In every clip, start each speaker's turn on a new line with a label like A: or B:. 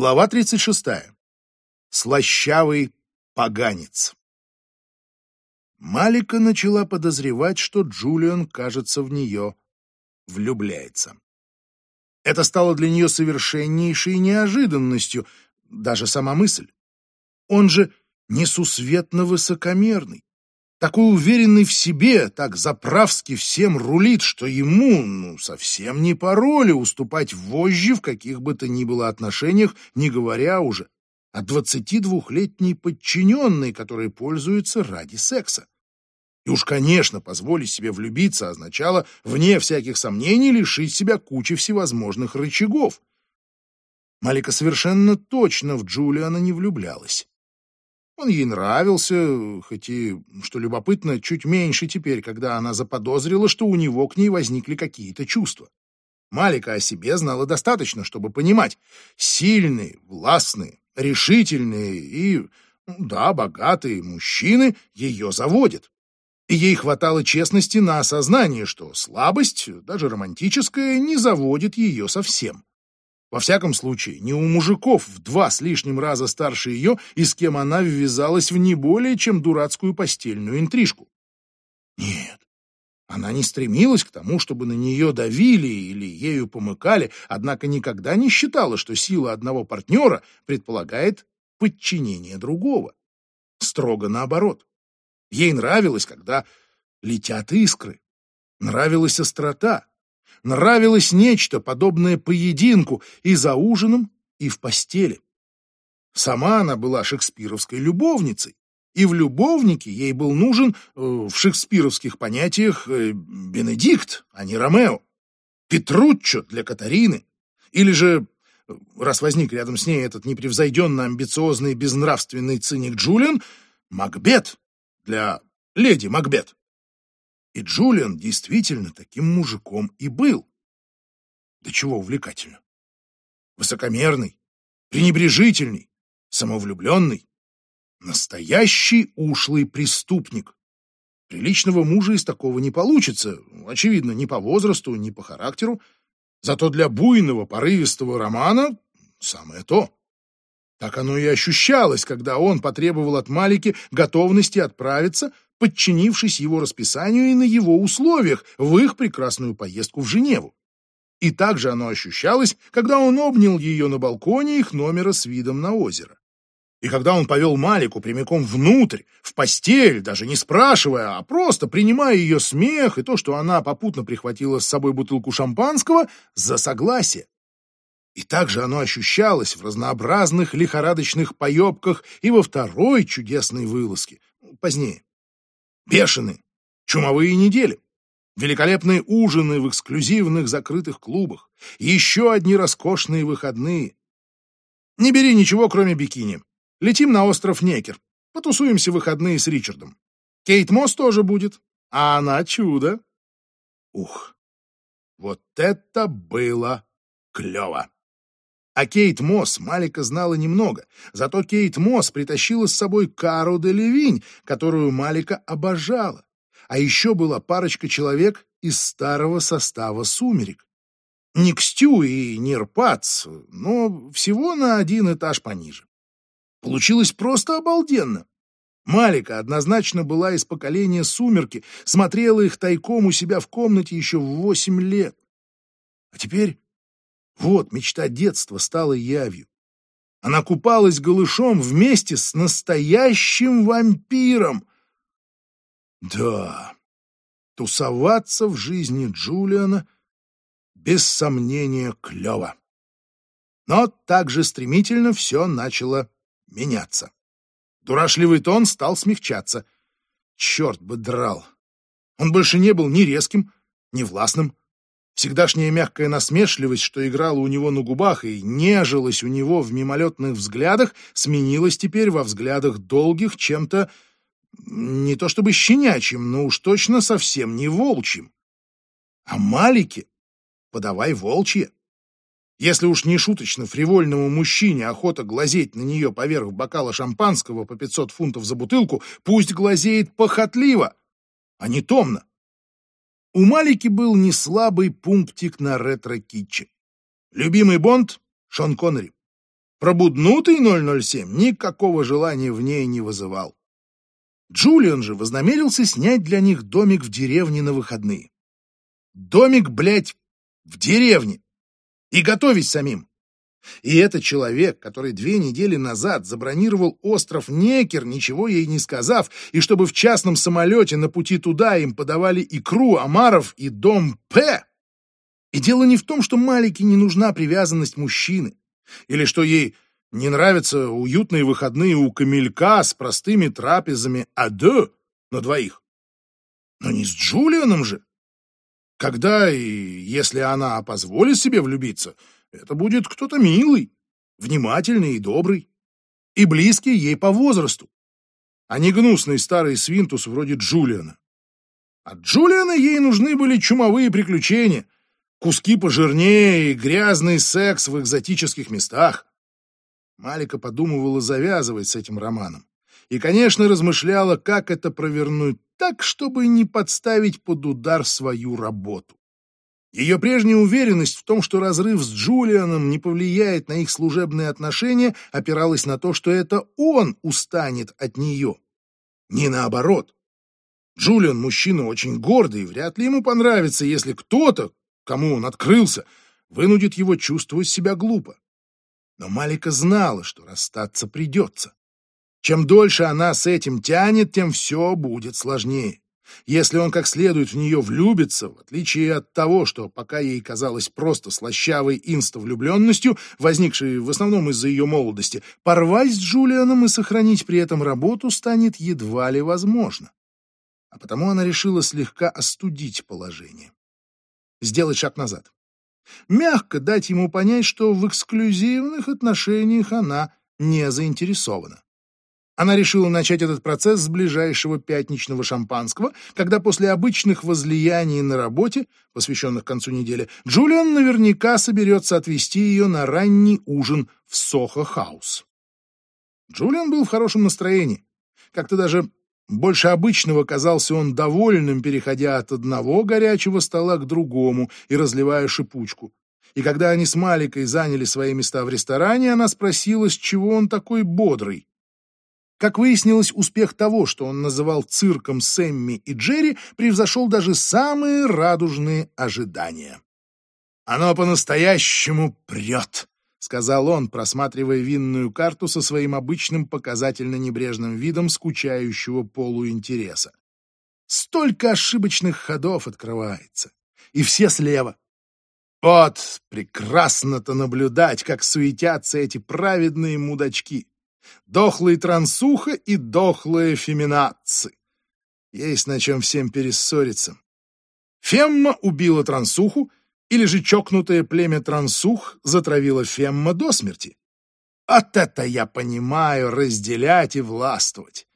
A: Глава 36. Слащавый поганец. Малика начала подозревать, что Джулиан, кажется, в нее влюбляется. Это стало для нее совершеннейшей неожиданностью, даже сама мысль. Он же несусветно высокомерный, такой уверенный в себе, так заправски всем рулит, что ему, ну, совсем не по роли уступать вожжи в каких бы то ни было отношениях, не говоря уже о двадцатидвухлетней подчиненной, которой пользуется ради секса. И уж, конечно, позволить себе влюбиться означало, вне всяких сомнений, лишить себя кучи всевозможных рычагов. Малика совершенно точно в Джулиана не влюблялась. Он ей нравился, хоть и, что любопытно, чуть меньше теперь, когда она заподозрила, что у него к ней возникли какие-то чувства. Малика о себе знала достаточно, чтобы понимать. Сильные, властные, решительные и, да, богатые мужчины ее заводят. И ей хватало честности на осознание, что слабость, даже романтическая, не заводит ее совсем. Во всяком случае, не у мужиков в два с лишним раза старше ее и с кем она ввязалась в не более чем дурацкую постельную интрижку. Нет, она не стремилась к тому, чтобы на нее давили или ею помыкали, однако никогда не считала, что сила одного партнера предполагает подчинение другого. Строго наоборот. Ей нравилось, когда летят искры. Нравилась острота, нравилось нечто, подобное поединку и за ужином, и в постели. Сама она была шекспировской любовницей, и в любовнике ей был нужен, э, в шекспировских понятиях, э, Бенедикт, а не Ромео, Петруччо для Катарины, или же, э, раз возник рядом с ней этот непревзойденно амбициозный безнравственный циник Джулиан, Макбет для леди Макбет. И Джулиан действительно таким мужиком и был. Да чего увлекательно. Высокомерный, пренебрежительный, самовлюбленный. Настоящий ушлый преступник. Приличного мужа из такого не получится, очевидно, ни по возрасту, ни по характеру. Зато для буйного, порывистого романа самое то. Так оно и ощущалось, когда он потребовал от Малики готовности отправиться подчинившись его расписанию и на его условиях в их прекрасную поездку в Женеву. И также оно ощущалось, когда он обнял ее на балконе их номера с видом на озеро. И когда он повел Малику прямиком внутрь, в постель, даже не спрашивая, а просто принимая ее смех и то, что она попутно прихватила с собой бутылку шампанского, за согласие. И также оно ощущалось в разнообразных лихорадочных поебках и во второй чудесной вылазке, позднее. Бешеные, чумовые недели, великолепные ужины в эксклюзивных закрытых клубах, еще одни роскошные выходные. Не бери ничего, кроме бикини. Летим на остров Некер. Потусуемся выходные с Ричардом. Кейт Мосс тоже будет, а она чудо. Ух, вот это было клево! А Кейт Мосс Малика знала немного, зато Кейт Мосс притащила с собой Кару де Левинь, которую Малика обожала. А еще была парочка человек из старого состава «Сумерек». Не Кстю и не Рпац, но всего на один этаж пониже. Получилось просто обалденно. Малика однозначно была из поколения «Сумерки», смотрела их тайком у себя в комнате еще в восемь лет. А теперь вот мечта детства стала явью. Она купалась голышом вместе с настоящим вампиром. Да, тусоваться в жизни Джулиана без сомнения клево. Но также стремительно все начало меняться. Дурашливый тон стал смягчаться. Черт бы драл. Он больше не был ни резким, ни властным. Всегдашняя мягкая насмешливость, что играла у него на губах и нежилась у него в мимолетных взглядах, сменилась теперь во взглядах долгих чем-то не то чтобы щенячьим, но уж точно совсем не волчьим. А Малике подавай волчье. Если уж не шуточно фривольному мужчине охота глазеть на нее поверх бокала шампанского по 500 фунтов за бутылку, пусть глазеет похотливо, а не томно. У Малики был не слабый пунктик на ретро-китче. Любимый Бонд — Шон Коннери. Пробуднутый 007 никакого желания в ней не вызывал. Джулиан же вознамерился снять для них домик в деревне на выходные. Домик, блядь, в деревне. И готовить самим. И это человек, который две недели назад забронировал остров Некер, ничего ей не сказав, и чтобы в частном самолете на пути туда им подавали икру, омаров и дом П. И дело не в том, что Малике не нужна привязанность мужчины, или что ей не нравятся уютные выходные у камелька с простыми трапезами «Адё» на двоих. Но не с Джулианом же. Когда и если она позволит себе влюбиться — это будет кто-то милый, внимательный и добрый, и близкий ей по возрасту, а не гнусный старый свинтус вроде Джулиана. От Джулиана ей нужны были чумовые приключения, куски пожирнее и грязный секс в экзотических местах. Малика подумывала завязывать с этим романом. И, конечно, размышляла, как это провернуть так, чтобы не подставить под удар свою работу. Ее прежняя уверенность в том, что разрыв с Джулианом не повлияет на их служебные отношения, опиралась на то, что это он устанет от нее. Не наоборот. Джулиан мужчина очень гордый, вряд ли ему понравится, если кто-то, кому он открылся, вынудит его чувствовать себя глупо. Но Малика знала, что расстаться придется. Чем дольше она с этим тянет, тем все будет сложнее. Если он как следует в нее влюбится, в отличие от того, что пока ей казалось просто слащавой инста-влюбленностью, возникшей в основном из-за ее молодости, порвать с Джулианом и сохранить при этом работу станет едва ли возможно. А потому она решила слегка остудить положение. Сделать шаг назад. Мягко дать ему понять, что в эксклюзивных отношениях она не заинтересована. Она решила начать этот процесс с ближайшего пятничного шампанского, когда после обычных возлияний на работе, посвященных концу недели, Джулиан наверняка соберется отвезти ее на ранний ужин в Сохо-хаус. Джулиан был в хорошем настроении. Как-то даже больше обычного казался он довольным, переходя от одного горячего стола к другому и разливая шипучку. И когда они с Маликой заняли свои места в ресторане, она спросила, с чего он такой бодрый. Как выяснилось, успех того, что он называл цирком Сэмми и Джерри, превзошел даже самые радужные ожидания. «Оно по-настоящему прет», — сказал он, просматривая винную карту со своим обычным показательно небрежным видом скучающего полуинтереса. «Столько ошибочных ходов открывается, и все слева. Вот, прекрасно-то наблюдать, как суетятся эти праведные мудачки. Дохлый трансуха и дохлые феминатцы. Есть на чем всем перессориться. Фемма убила трансуху, или же чокнутое племя трансух затравило Фемма до смерти. От это я понимаю разделять и властвовать.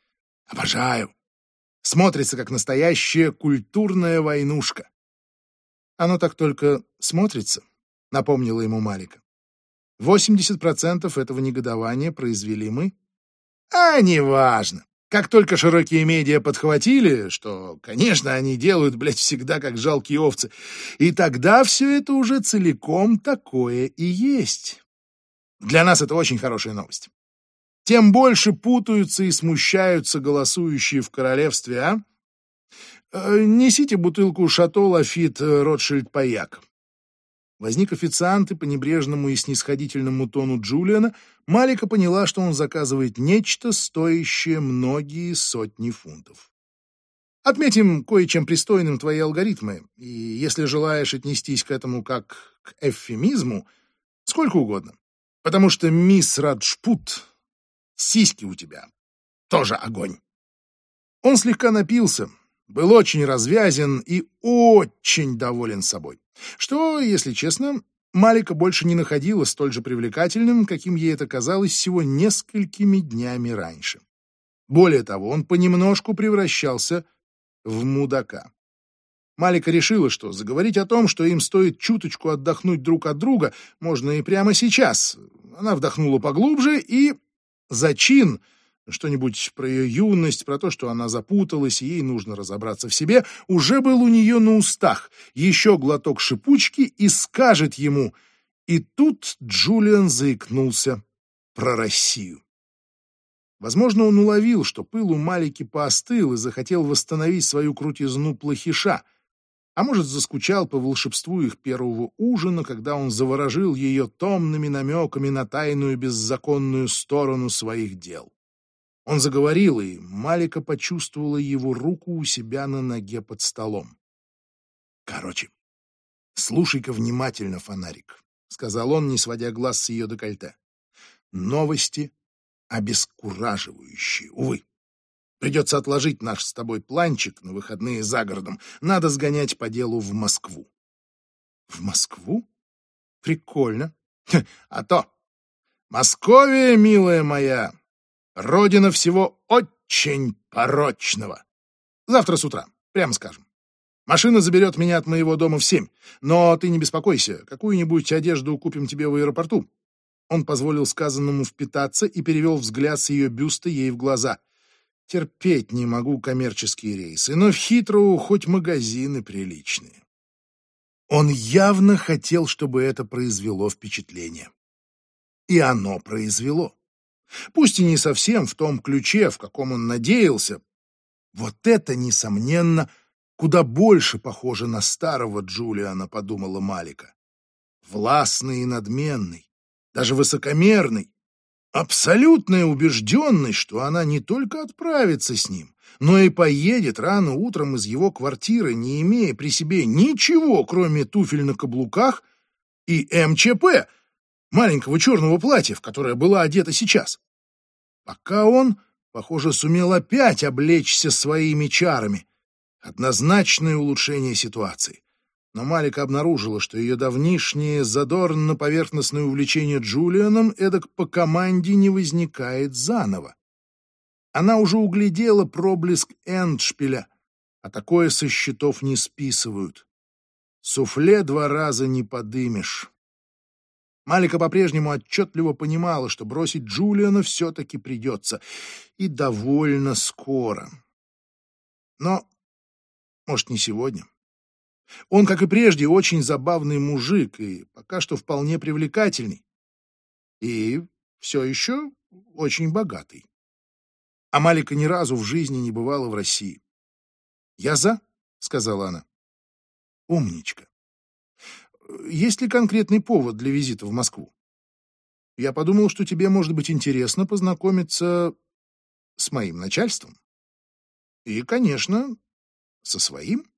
A: Обожаю. Смотрится, как настоящая культурная войнушка. Оно так только смотрится, напомнила ему Малика. 80% этого негодования произвели мы. А неважно. Как только широкие медиа подхватили, что, конечно, они делают, блядь, всегда как жалкие овцы, и тогда все это уже целиком такое и есть. Для нас это очень хорошая новость. Тем больше путаются и смущаются голосующие в королевстве, а? Э, несите бутылку Шато Лафит Ротшильд Паяк. Возник официант, и по небрежному и снисходительному тону Джулиана Малика поняла, что он заказывает нечто, стоящее многие сотни фунтов. Отметим кое-чем пристойным твои алгоритмы, и если желаешь отнестись к этому как к эвфемизму, сколько угодно. Потому что мисс Раджпут, сиськи у тебя, тоже огонь. Он слегка напился, был очень развязен и очень доволен собой. Что, если честно, Малика больше не находила столь же привлекательным, каким ей это казалось всего несколькими днями раньше. Более того, он понемножку превращался в мудака. Малика решила, что заговорить о том, что им стоит чуточку отдохнуть друг от друга, можно и прямо сейчас. Она вдохнула поглубже и... Зачин что-нибудь про ее юность, про то, что она запуталась, и ей нужно разобраться в себе, уже был у нее на устах. Еще глоток шипучки и скажет ему. И тут Джулиан заикнулся про Россию. Возможно, он уловил, что пыл у Малики поостыл и захотел восстановить свою крутизну плохиша, а может, заскучал по волшебству их первого ужина, когда он заворожил ее томными намеками на тайную беззаконную сторону своих дел. Он заговорил, и Малика почувствовала его руку у себя на ноге под столом. «Короче, слушай-ка внимательно, фонарик», — сказал он, не сводя глаз с ее декольте. «Новости обескураживающие, увы. Придется отложить наш с тобой планчик на выходные за городом. Надо сгонять по делу в Москву. В Москву? Прикольно. А то. Московия, милая моя, родина всего очень порочного. Завтра с утра, прямо скажем. Машина заберет меня от моего дома в семь. Но ты не беспокойся, какую-нибудь одежду купим тебе в аэропорту. Он позволил сказанному впитаться и перевел взгляд с ее бюста ей в глаза. Терпеть не могу коммерческие рейсы, но в Хитроу хоть магазины приличные. Он явно хотел, чтобы это произвело впечатление. И оно произвело. Пусть и не совсем в том ключе, в каком он надеялся. Вот это, несомненно, куда больше похоже на старого Джулиана, подумала Малика. Властный и надменный, даже высокомерный, абсолютная убежденность, что она не только отправится с ним, но и поедет рано утром из его квартиры, не имея при себе ничего, кроме туфель на каблуках и МЧП, маленького черного платья, в которое была одета сейчас. Пока он, похоже, сумел опять облечься своими чарами. Однозначное улучшение ситуации но Малика обнаружила, что ее давнишнее задорно-поверхностное увлечение Джулианом эдак по команде не возникает заново. Она уже углядела проблеск эндшпиля, а такое со счетов не списывают. Суфле два раза не подымешь. Малика по-прежнему отчетливо понимала, что бросить Джулиана все-таки придется, и довольно скоро. Но, может, не сегодня. Он, как и прежде, очень забавный мужик и пока что вполне привлекательный. И все еще очень богатый. А Малика ни разу в жизни не бывала в России. «Я за», — сказала она. «Умничка. Есть ли конкретный повод для визита в Москву? Я подумал, что тебе может быть интересно познакомиться с моим начальством. И, конечно, со своим».